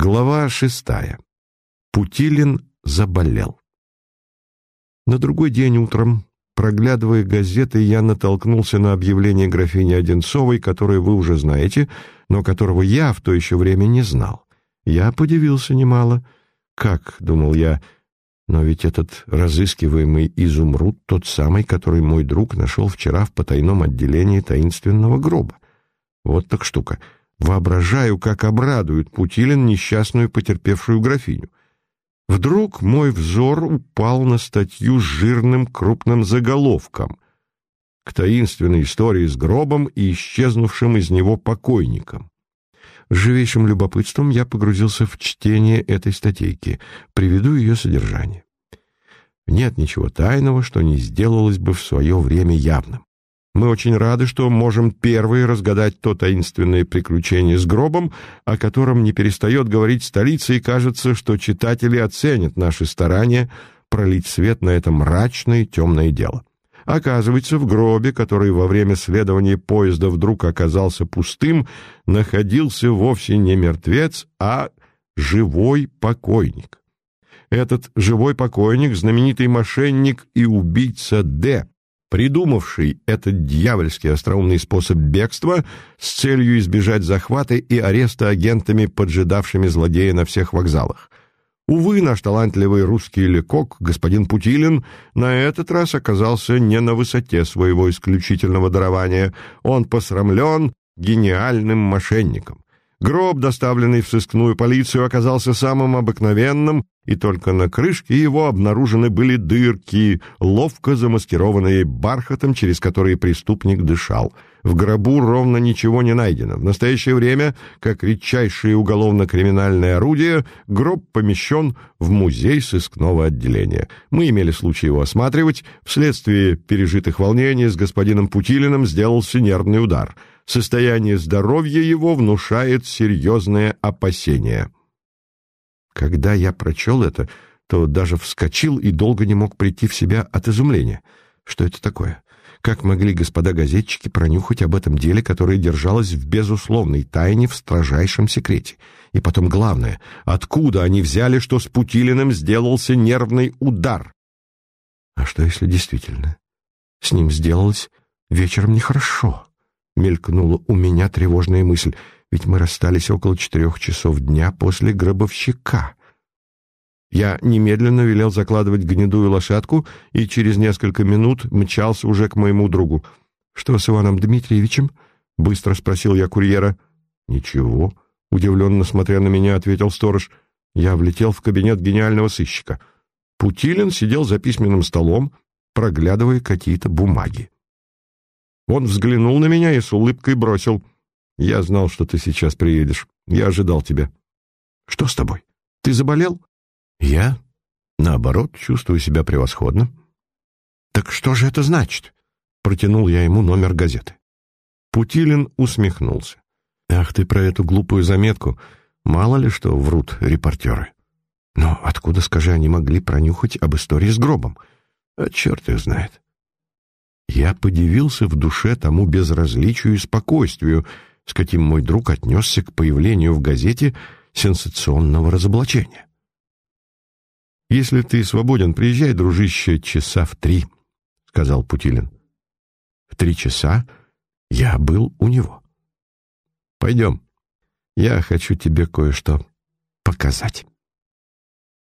Глава шестая. Путилин заболел. На другой день утром, проглядывая газеты, я натолкнулся на объявление графини Одинцовой, которое вы уже знаете, но которого я в то еще время не знал. Я подивился немало. Как, думал я, но ведь этот разыскиваемый изумруд тот самый, который мой друг нашел вчера в потайном отделении таинственного гроба. Вот так штука — Воображаю, как обрадует Путилин несчастную потерпевшую графиню. Вдруг мой взор упал на статью с жирным крупным заголовком к таинственной истории с гробом и исчезнувшим из него покойником. Живейшим любопытством я погрузился в чтение этой статейки. Приведу ее содержание. Нет ничего тайного, что не сделалось бы в свое время явным. Мы очень рады, что можем первые разгадать то таинственное приключение с гробом, о котором не перестает говорить столица, и кажется, что читатели оценят наши старания пролить свет на это мрачное темное дело. Оказывается, в гробе, который во время следования поезда вдруг оказался пустым, находился вовсе не мертвец, а живой покойник. Этот живой покойник — знаменитый мошенник и убийца Д., придумавший этот дьявольский остроумный способ бегства с целью избежать захвата и ареста агентами, поджидавшими злодея на всех вокзалах. Увы, наш талантливый русский лекок, господин Путилин, на этот раз оказался не на высоте своего исключительного дарования. Он посрамлен гениальным мошенником. Гроб, доставленный в сыскную полицию, оказался самым обыкновенным, и только на крышке его обнаружены были дырки, ловко замаскированные бархатом, через которые преступник дышал. В гробу ровно ничего не найдено. В настоящее время, как редчайшее уголовно-криминальное орудие, гроб помещен в музей сыскного отделения. Мы имели случай его осматривать. Вследствие пережитых волнений с господином Путилиным сделался нервный удар — состояние здоровья его внушает серьезные опасения. Когда я прочел это, то даже вскочил и долго не мог прийти в себя от изумления. Что это такое? Как могли господа газетчики пронюхать об этом деле, которое держалось в безусловной тайне в строжайшем секрете? И потом главное, откуда они взяли, что с Путилиным сделался нервный удар? А что, если действительно с ним сделалось вечером нехорошо? Мелькнула у меня тревожная мысль, ведь мы расстались около четырех часов дня после гробовщика. Я немедленно велел закладывать гнедую лошадку и через несколько минут мчался уже к моему другу. «Что с Иваном Дмитриевичем?» — быстро спросил я курьера. «Ничего», — удивленно смотря на меня, ответил сторож. Я влетел в кабинет гениального сыщика. Путилин сидел за письменным столом, проглядывая какие-то бумаги. Он взглянул на меня и с улыбкой бросил. «Я знал, что ты сейчас приедешь. Я ожидал тебя». «Что с тобой? Ты заболел?» «Я? Наоборот, чувствую себя превосходно». «Так что же это значит?» Протянул я ему номер газеты. Путилин усмехнулся. «Ах ты про эту глупую заметку. Мало ли что врут репортеры. Но откуда, скажи, они могли пронюхать об истории с гробом? А черт их знает. Я подивился в душе тому безразличию и спокойствию, с каким мой друг отнесся к появлению в газете сенсационного разоблачения. «Если ты свободен, приезжай, дружище, часа в три», — сказал Путилин. В три часа я был у него. «Пойдем, я хочу тебе кое-что показать».